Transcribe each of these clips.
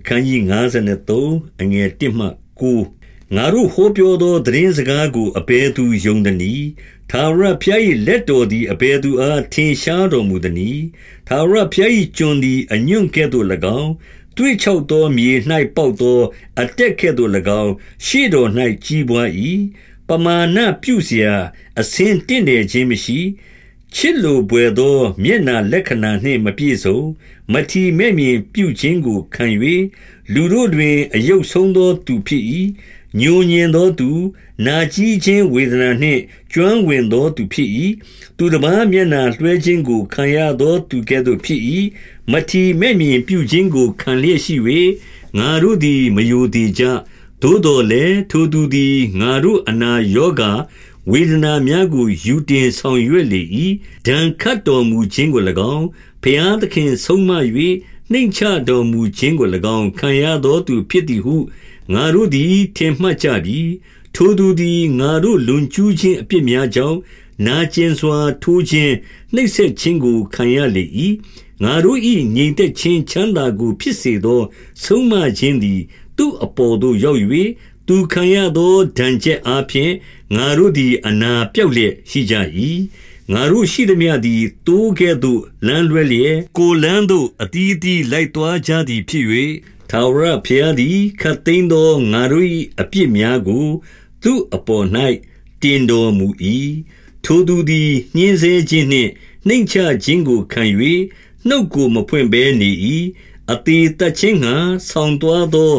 အခန်းကြီး53အငယ်1မှ9ငါတို့ဟောပြောသောသတင်းစကားကိုအဘယ်သူယုံသနည်းသာရဖျား၏လက်တော်သည်အဘယ်သူအားထင်ရှားတော်မူသနည်းသာရဖျား၏ကျွန်သည်အညွန့်ကဲ့သို့၎င်းတွေ့ချောက်သောမြေ၌ပေါက်သောအတက်ကဲ့သို့၎င်းရှေ့တော်၌ကြီးပွား၏ပမာဏပြုเสียအစင်တင့်တယ်ခြင်းမရှိ ချစ်လိုပွေသော မျက်နာလက္ခဏာနှင့်မပြည့်စုံမထီမဲ့မြင်ပြုခြင်းကိုခံ၍လူတို့တွင် အယုတ်ဆုံးသောသူဖြစ်၏ညိုညင်သောသူနာကြီးခြင်းဝေဒနာနှင့်ကျွမ်းဝင်သောသူဖြစ်၏သူတစ်ပါးမျက်နာလွှဲခြင်းကိုခံရသောသူကဲ့သို့ဖြစ်၏မထီမဲ့မြင်ပြုခြင်းကိုခံလျက်ရှိ၍ငါတို့သည် မယိုသေးကြသို့တော်လည်းထိုသူသည်ငါတို့အနာယောဂ ဝေဒနာများကိုယူတင်ဆောင်ရွက်လေ၏ဒဏ်ခတ်တော်မူခြင်းကို၎င်းဖျားသခင်ဆုံးမ၍နှိမ်ချတော်မူခြင်းကို၎င်းခံရသောသူဖြစ်သည်ဟုငါတို့သည်ထင်မှတ်ကြပြီထိုသူသည်ငါတို့လွန်ကျူးခြင်းအပြစ်များကြောင့်နာကျင်စွာထိုးခြင်းနှိပ်စက်ခြင်းကိုခံရလေ၏ငါတို့၏ငြိမ်သက်ခြင်းချမ်းသာကိုဖြစ်စေသော ဆုံးမခြင်းသည် သူ့အပေါ်သို့ရောက်၍ သူခံရသောဒဏ်ချက်အားဖြင့်ငါတို့သည် အနာပြောက်လျက်ရှိကြ၏ငါတို့ရှိသမျှသည်တိုးကဲ့သို့လမ်းလွဲလျက်ကိုလန်းသို့အတီးတီးလိုက်သွားကြသည်ဖြစ်၍ထာဝရဘုရားသည်ခတ်သိမ်းသောငါတို့၏အပြစ်များကို သူ့အပေါ်၌တင်တော်မူ၏ထိုသူသည်ညှင်းဆဲခြင်းနှင့်နှိမ်ချခြင်းကိုခံ၍နှုတ်ကိုမဖွင့်ဘဲနေ၏အသေးတက်ခြင်းငှာဆောင်းသွားသော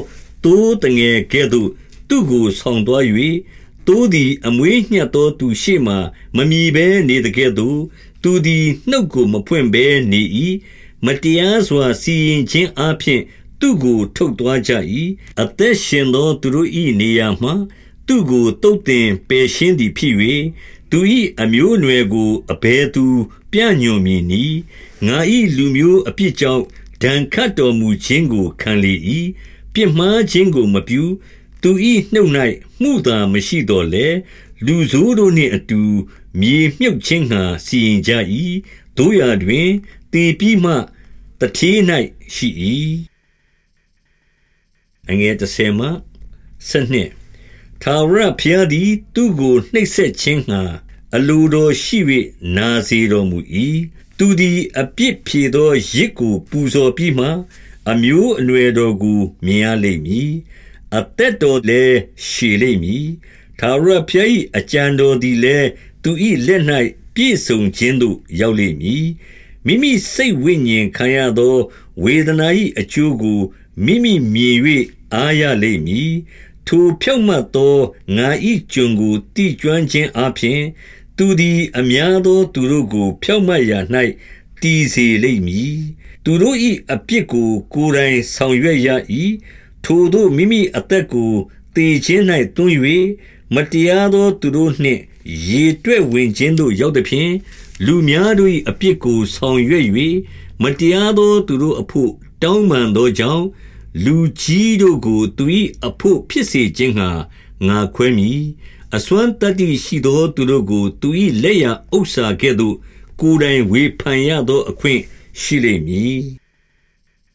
တိုးတငယ်ကဲ့သို့ သူ့ကိုဆောင်းသွား၍တိုးသည်အမွေးညှက်သောသူရှေ့မှမမြည်ဘဲနေတကဲ့သို့သူသည်နှုတ်ကိုမဖွင့်ဘဲနေ၏မတရားစွာစီရင်ခြင်းအပြင်သူ့ကိုထုတ်သွားကြ၏အသက်ရှင်သောသူတို့၏နေရာမှသူ့ကိုတုတ်တင်ပယ်ရှင်းသည်ဖြစ်၍သူ၏အမျိုးအနွယ်ကိုအဘယ်သူပြညွန်မည်နည်းငါ၏လူမျိုးအပြစ်ကြောင့်ဒဏ်ခတ်တော်မူခြင်းကိုခံလေ၏ပြစ်မှားခြင်းကိုမပြု သူ၏နှုတ်၌မှုသာမရှိတော်လေလူဆိုးတို့နှင့်အတူ မြေမြုပ်ခြင်းငှာစီရင်ကြ၏တို့ရာတွင်တည်ပြီးမှတထေး၌ရှိ၏အငယ်တဆေမဆနှစ်သာရဖျားသည် သူကိုနှိပ်စက်ခြင်းငှာအလိုတော်ရှိ၍နာစေတော်မူ၏သူသည်အပြစ်ဖြေသောရစ်ကို ပူဇော်ပြီးမှ အမျိုးအနွယ်တော်ကိုမြင်ရလိမ့်မည် အသက်တော်လည်းရှည်လိမ့်မည်သာရဖျား၏အကြံတော်သည်လည်းသူ၏လက်၌ပြည့်စုံခြင်းသို့ရောက်လိမ့်မည်မိမိစိတ်ဝိညာဉ်ခံရသော ဝေဒနာ၏အကျိုးကိုမိမိမြင်၍အားရလိမ့်မည်ထိုဖြောက်မတ်သောငါ၏ကျွန်ကိုတိကျွမ်းခြင်းအပြင် သူသည်အများသောသူတို့ကို ဖြောက်မတ်ရာ၌တည်စေလိမ့်မည်သူတို့၏အပြစ်ကိုကိုယ်တိုင်ဆောင်ရွက်ရ၏ ထိုတို့မိမိအသက်ကိုတေခြင်း၌တွန်း၍မတရားသောသူတို့နှင့်ရေတွက်ဝင်ခြင်းသို့ရောက်သည်ဖြင့်လူများတို့၏အပြစ်ကိုဆောင်ရွက်၍မတရားသောသူတို့အဖို့တောင်းပန်သောကြောင့်လူကြီးတို့ကိုသူ၏အဖို့ဖြစ်စေခြင်းငှာငါခွဲမည်အစွမ်းတတ္တိရှိသောသူတို့ကိုသူ၏လက်ရဥစ္စာကဲ့သို့ကိုယ်တိုင်ဝေဖန်ရသောအခွင့်ရှိလိမ့်မည်